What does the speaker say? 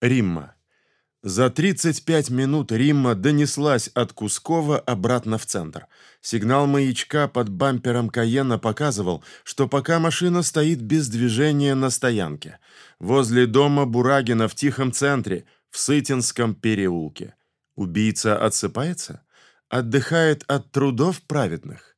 Римма. За 35 минут Римма донеслась от Кускова обратно в центр. Сигнал маячка под бампером Каена показывал, что пока машина стоит без движения на стоянке. Возле дома Бурагина в тихом центре, в Сытинском переулке. Убийца отсыпается? Отдыхает от трудов праведных?